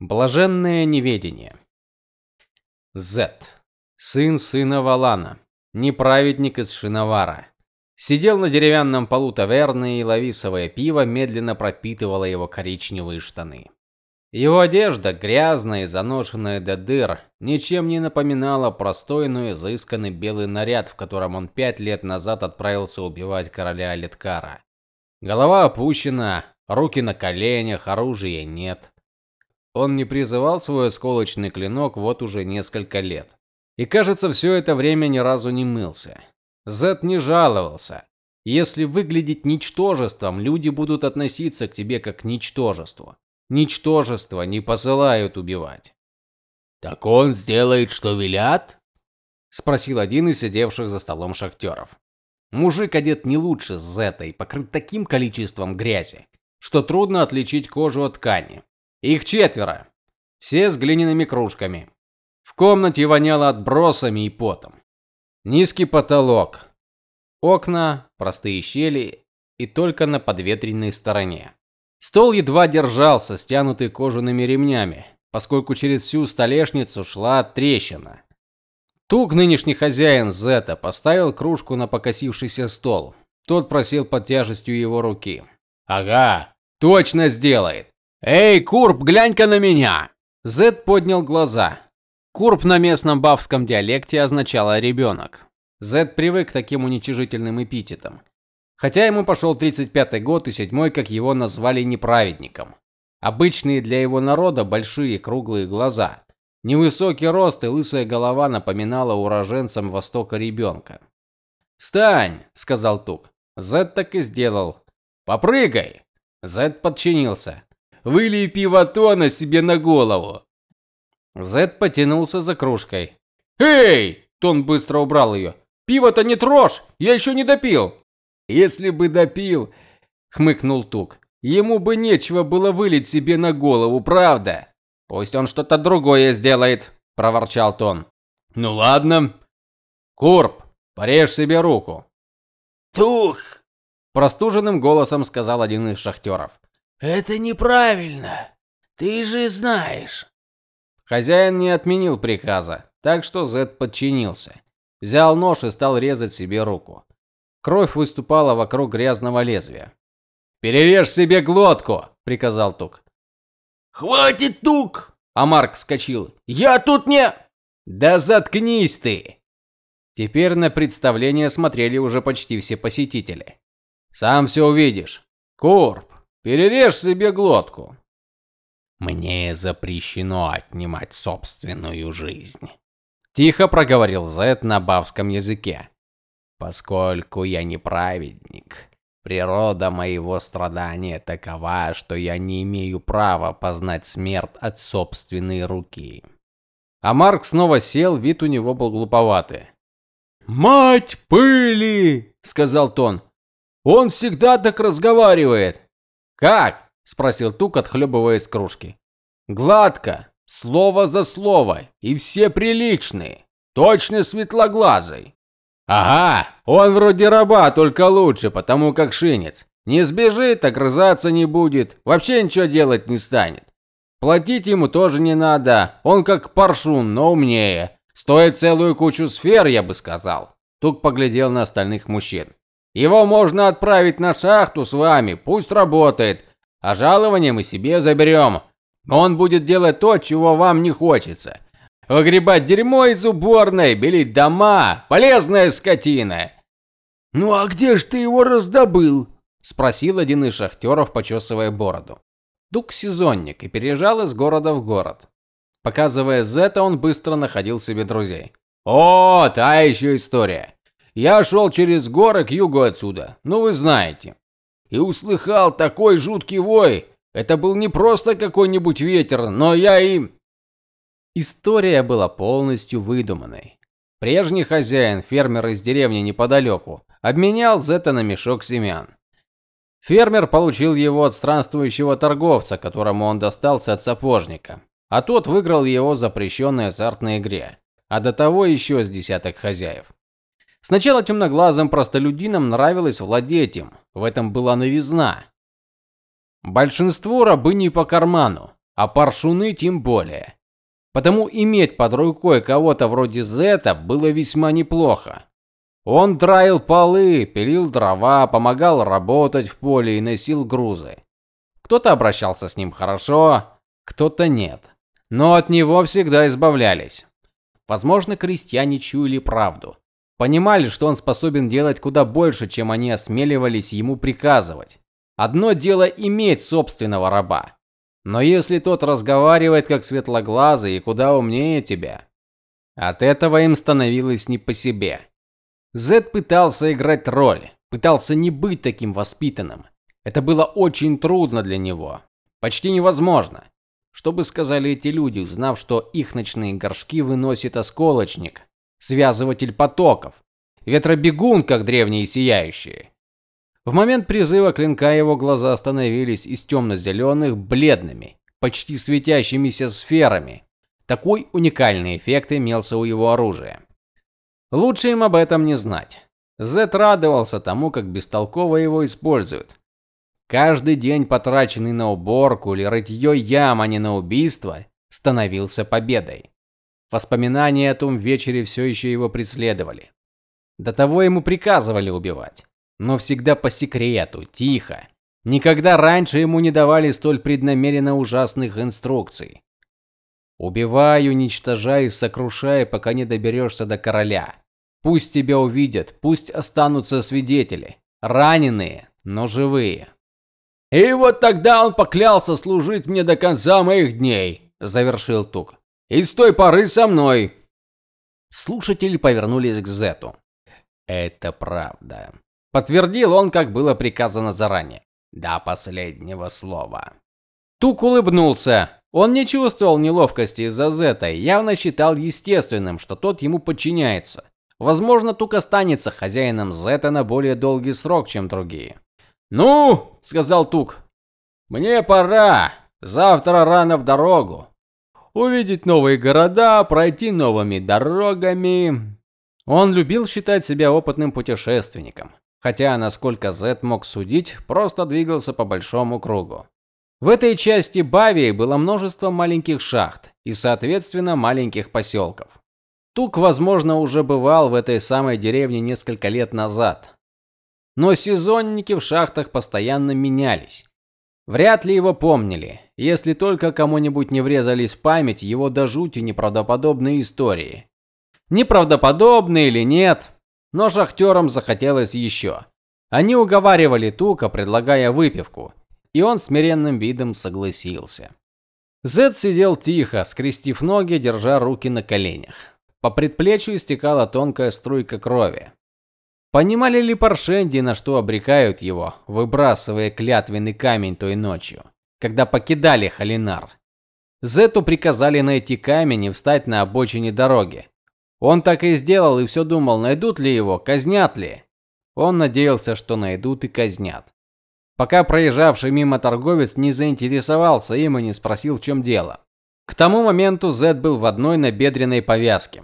Блаженное неведение. Зет, сын сына Валана, неправедник из Шиновара, сидел на деревянном полу таверны и лависовое пиво медленно пропитывало его коричневые штаны. Его одежда, грязная и заношенная до дыр, ничем не напоминала простой, но изысканный белый наряд, в котором он пять лет назад отправился убивать короля Алиткара. Голова опущена, руки на коленях, оружия нет. Он не призывал свой осколочный клинок вот уже несколько лет. И, кажется, все это время ни разу не мылся. Зет не жаловался. Если выглядеть ничтожеством, люди будут относиться к тебе как к ничтожеству. Ничтожество не посылают убивать. Так он сделает, что велят? спросил один из сидевших за столом шахтеров. Мужик одет не лучше Зета и покрыт таким количеством грязи, что трудно отличить кожу от ткани. Их четверо. Все с глиняными кружками. В комнате воняло отбросами и потом. Низкий потолок. Окна, простые щели и только на подветренной стороне. Стол едва держался, стянутый кожаными ремнями, поскольку через всю столешницу шла трещина. Тук, нынешний хозяин Зета, поставил кружку на покосившийся стол. Тот просел под тяжестью его руки. Ага, точно сделает. Эй, Курп, глянь-ка на меня. Зет поднял глаза. Курп на местном бавском диалекте означало ребенок. Зет привык к таким уничижительным эпитетам. Хотя ему пошел 35-й год и седьмой, как его назвали неправедником. Обычные для его народа большие круглые глаза. Невысокий рост и лысая голова напоминала уроженцам Востока ребенка. "Встань", сказал Тук. Зет так и сделал. "Попрыгай". Зет подчинился. Вылей пиво тона себе на голову. Зед потянулся за кружкой. Эй! Тон быстро убрал ее. Пиво-то не трожь, я еще не допил. Если бы допил, хмыкнул Тук. Ему бы нечего было вылить себе на голову, правда? Пусть он что-то другое сделает, проворчал Тон. Ну ладно. Курп, порежь себе руку. Тух, простуженным голосом сказал один из шахтеров. Это неправильно. Ты же знаешь. Хозяин не отменил приказа, так что Зед подчинился. Взял нож и стал резать себе руку. Кровь выступала вокруг грязного лезвия. "Перережь себе глотку", приказал Тук. "Хватит, Тук!" А Марк вскочил. "Я тут не Да заткнись ты!" Теперь на представление смотрели уже почти все посетители. "Сам все увидишь. Курп, Перережь себе глотку. Мне запрещено отнимать собственную жизнь, тихо проговорил Зет на бавском языке. Поскольку я не праведник, природа моего страдания такова, что я не имею права познать смерть от собственной руки. А Марк снова сел, вид у него был глуповатый. "Мать пыли", сказал Тон. "Он всегда так разговаривает". Как? спросил Тук, отхлебывая из кружки. Гладко, слово за слово, и все приличные. Точно светлоглазый. Ага, он вроде раба, только лучше, потому как шинец. Не сбежит, огрызаться не будет, вообще ничего делать не станет. Платить ему тоже не надо, он как паршун, но умнее. Стоит целую кучу сфер, я бы сказал. Тук поглядел на остальных мужчин. Его можно отправить на шахту с вами, пусть работает, а жалование мы себе заберем. Он будет делать то, чего вам не хочется. Выгребать дерьмо из уборной, белить дома, полезная скотина. Ну а где ж ты его раздобыл? спросил один из шахтеров, почесывая бороду. Дук сезонник и переезжал из города в город. Показывая Зета, он быстро находил себе друзей. О, та еще история. Я шел через горы к югу отсюда. Ну вы знаете. И услыхал такой жуткий вой. Это был не просто какой-нибудь ветер, но я и История была полностью выдуманной. Прежний хозяин, фермер из деревни неподалеку, обменял Зета на мешок семян. Фермер получил его от странствующего торговца, которому он достался от сапожника, а тот выиграл его запрещенной азартной игре, а до того еще с десяток хозяев. Сначала темноглазым простолюдинам нравилось владеть им, в этом была новизна. Большинству рабы не по карману, а паршуны тем более. Потому иметь под рукой кого-то вроде Зета было весьма неплохо. Он драил полы, пилил дрова, помогал работать в поле и носил грузы. Кто-то обращался с ним хорошо, кто-то нет. Но от него всегда избавлялись. Возможно, крестьяне чуяли правду. Понимали, что он способен делать куда больше, чем они осмеливались ему приказывать. Одно дело иметь собственного раба. Но если тот разговаривает как светлоглазый и куда умнее тебя, от этого им становилось не по себе. Зед пытался играть роль, пытался не быть таким воспитанным. Это было очень трудно для него, почти невозможно. Что бы сказали эти люди, узнав, что их ночные горшки выносит осколочник, связыватель потоков, ветробегун, как древние сияющие? В момент призыва клинка его глаза становились из темно-зеленых бледными, почти светящимися сферами. Такой уникальный эффект имелся у его оружия. Лучше им об этом не знать. Зет радовался тому, как бестолково его используют. Каждый день, потраченный на уборку или рытье ям, а не на убийство, становился победой. Воспоминания о том вечере все еще его преследовали. До того ему приказывали убивать, но всегда по секрету, тихо. Никогда раньше ему не давали столь преднамеренно ужасных инструкций. Убивай, уничтожай и сокрушай, пока не доберешься до короля. Пусть тебя увидят, пусть останутся свидетели, раненые, но живые. И вот тогда он поклялся служить мне до конца моих дней, завершил Тук. И с той поры со мной. Слушатели повернулись к Зету. Это правда, подтвердил он, как было приказано заранее. До последнего слова. Тук улыбнулся. Он не чувствовал неловкости из-за Зета явно считал естественным, что тот ему подчиняется. Возможно, Тук останется хозяином Зета на более долгий срок, чем другие. "Ну", сказал Тук. "Мне пора. Завтра рано в дорогу увидеть новые города, пройти новыми дорогами. Он любил считать себя опытным путешественником, хотя, насколько Зет мог судить, просто двигался по большому кругу. В этой части Бавии было множество маленьких шахт и, соответственно, маленьких поселков. Тук, возможно, уже бывал в этой самой деревне несколько лет назад. Но сезонники в шахтах постоянно менялись. Вряд ли его помнили, если только кому-нибудь не врезались в память его до жути неправдоподобные истории. Неправдоподобные или нет, но шахтерам захотелось еще. Они уговаривали Тука, предлагая выпивку, и он смиренным видом согласился. Зед сидел тихо, скрестив ноги, держа руки на коленях. По предплечью стекала тонкая струйка крови. Понимали ли Паршенди, на что обрекают его, выбрасывая клятвенный камень той ночью, когда покидали Халинар? Зету приказали найти камень и встать на обочине дороги. Он так и сделал и все думал, найдут ли его, казнят ли. Он надеялся, что найдут и казнят. Пока проезжавший мимо торговец не заинтересовался им и не спросил, в чем дело. К тому моменту Зет был в одной набедренной повязке.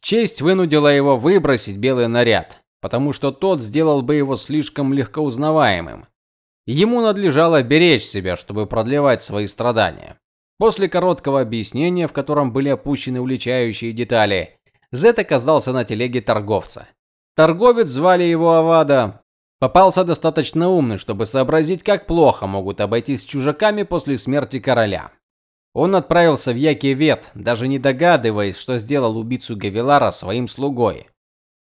Честь вынудила его выбросить белый наряд потому что тот сделал бы его слишком легко узнаваемым. Ему надлежало беречь себя, чтобы продлевать свои страдания. После короткого объяснения, в котором были опущены уличающие детали, Зет оказался на телеге торговца. Торговец звали его Авада. Попался достаточно умный, чтобы сообразить, как плохо могут обойтись с чужаками после смерти короля. Он отправился в Якивет, даже не догадываясь, что сделал убийцу Гавилара своим слугой.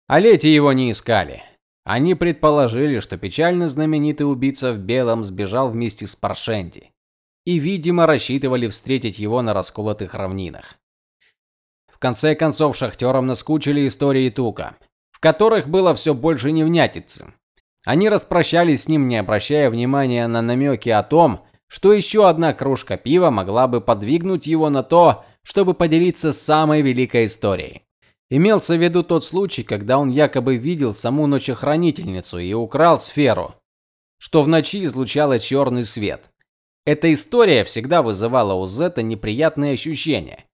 А его не искали. Они предположили, что печально знаменитый убийца в белом сбежал вместе с Паршенди. И, видимо, рассчитывали встретить его на расколотых равнинах. В конце концов, шахтерам наскучили истории Тука, в которых было все больше невнятицы. Они распрощались с ним, не обращая внимания на намеки о том, что еще одна кружка пива могла бы подвигнуть его на то, чтобы поделиться самой великой историей. Имелся в виду тот случай, когда он якобы видел саму ночехранительницу и украл сферу, что в ночи излучала черный свет. Эта история всегда вызывала у Зета неприятные ощущения,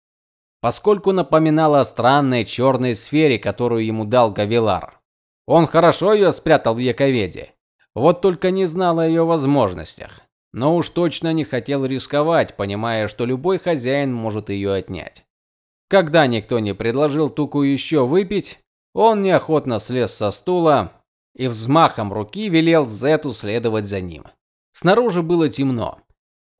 поскольку напоминала о странной черной сфере, которую ему дал Гавилар. Он хорошо ее спрятал в Яковеде, вот только не знал о ее возможностях. но уж точно не хотел рисковать, понимая, что любой хозяин может ее отнять. Когда никто не предложил Туку еще выпить, он неохотно слез со стула и взмахом руки велел Зету следовать за ним. Снаружи было темно.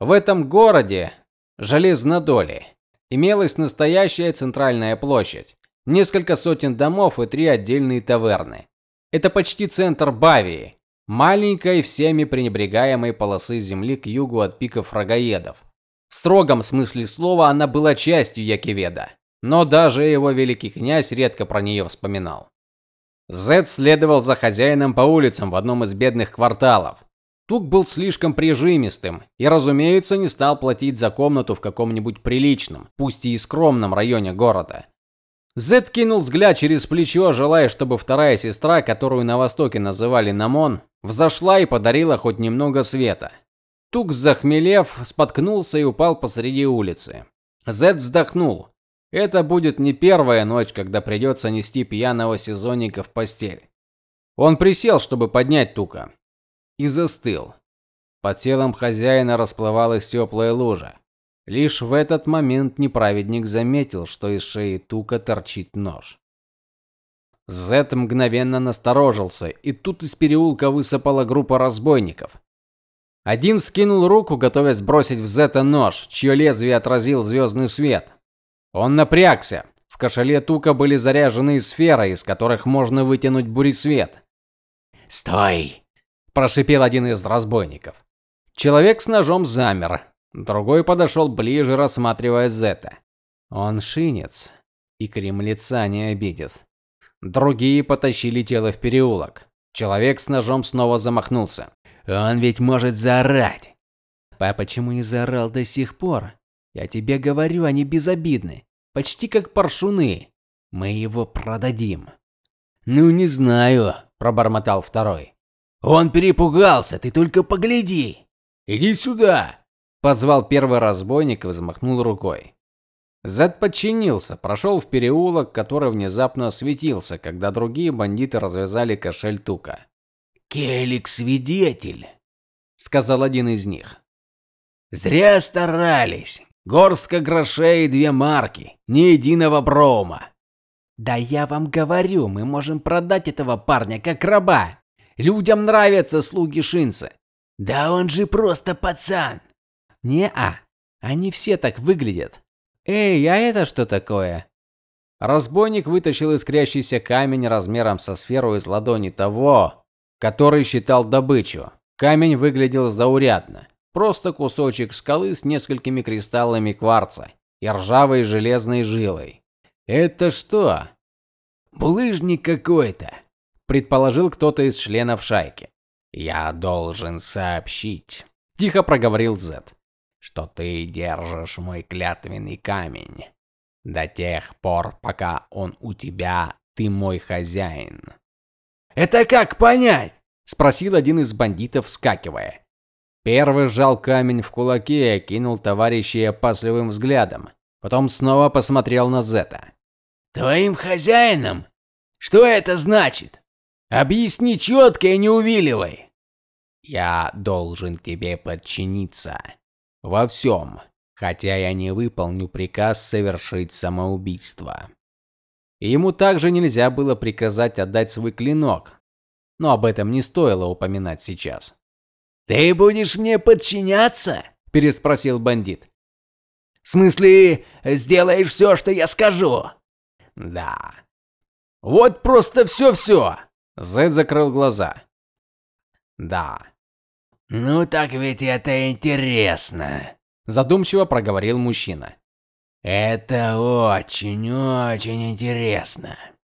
В этом городе Железнодоле имелась настоящая центральная площадь, несколько сотен домов и три отдельные таверны. Это почти центр Бавии, маленькой всеми пренебрегаемой полосы земли к югу от пиков рогаедов. В строгом смысле слова она была частью Якиведа, но даже его великий князь редко про нее вспоминал. Зед следовал за хозяином по улицам в одном из бедных кварталов. Тук был слишком прижимистым и, разумеется, не стал платить за комнату в каком-нибудь приличном, пусть и скромном районе города. Зед кинул взгляд через плечо, желая, чтобы вторая сестра, которую на востоке называли Намон, взошла и подарила хоть немного света. Тук, захмелев, споткнулся и упал посреди улицы. Зед вздохнул. Это будет не первая ночь, когда придется нести пьяного сезонника в постель. Он присел, чтобы поднять Тука, и застыл. Под телом хозяина расплывалась теплая лужа. Лишь в этот момент неправедник заметил, что из шеи Тука торчит нож. Зет мгновенно насторожился, и тут из переулка высыпала группа разбойников. Один скинул руку, готовясь бросить в Зета нож, чье лезвие отразил звездный свет. Он напрягся. В кошеле Тука были заряженные сферы, из которых можно вытянуть буресвет. "Стой!" прошипел один из разбойников. Человек с ножом замер. Другой подошел ближе, рассматривая Зета. Он шинец, и кремлеца не обидит. Другие потащили тело в переулок. Человек с ножом снова замахнулся. Он ведь может заорать. Папа почему не заорал до сих пор? Я тебе говорю, они безобидны, почти как паршуны. Мы его продадим. Ну не знаю, пробормотал второй. Он перепугался, ты только погляди. Иди сюда, позвал первый разбойник и взмахнул рукой. Зед подчинился, прошел в переулок, который внезапно осветился, когда другие бандиты развязали кошель Тука. "Келик свидетель", сказал один из них. "Зря старались. Горстка грошей и две марки, ни единого прома. Да я вам говорю, мы можем продать этого парня как раба. Людям нравятся слуги Шинца. Да он же просто пацан. Не-а. Они все так выглядят. Эй, а это что такое? Разбойник вытащил искрящийся камень размером со сферу из ладони того, который считал добычу. Камень выглядел заурядно. Просто кусочек скалы с несколькими кристаллами кварца и ржавой железной жилой. Это что? Булыжник какой-то, предположил кто-то из членов шайки. Я должен сообщить, тихо проговорил Зет что ты держишь мой клятвенный камень. До тех пор, пока он у тебя, ты мой хозяин. Это как понять? спросил один из бандитов, вскакивая. Первый сжал камень в кулаке и окинул товарища опасливым взглядом. Потом снова посмотрел на Зета. Твоим хозяином? Что это значит? Объясни четко и не увиливай. Я должен тебе подчиниться. Во всем, хотя я не выполню приказ совершить самоубийство. ему также нельзя было приказать отдать свой клинок, но об этом не стоило упоминать сейчас. Ты будешь мне подчиняться? переспросил бандит. В смысле, сделаешь все, что я скажу? Да. Вот просто все-все. Зед закрыл глаза. Да. Ну так ведь это интересно, задумчиво проговорил мужчина. Это очень-очень интересно.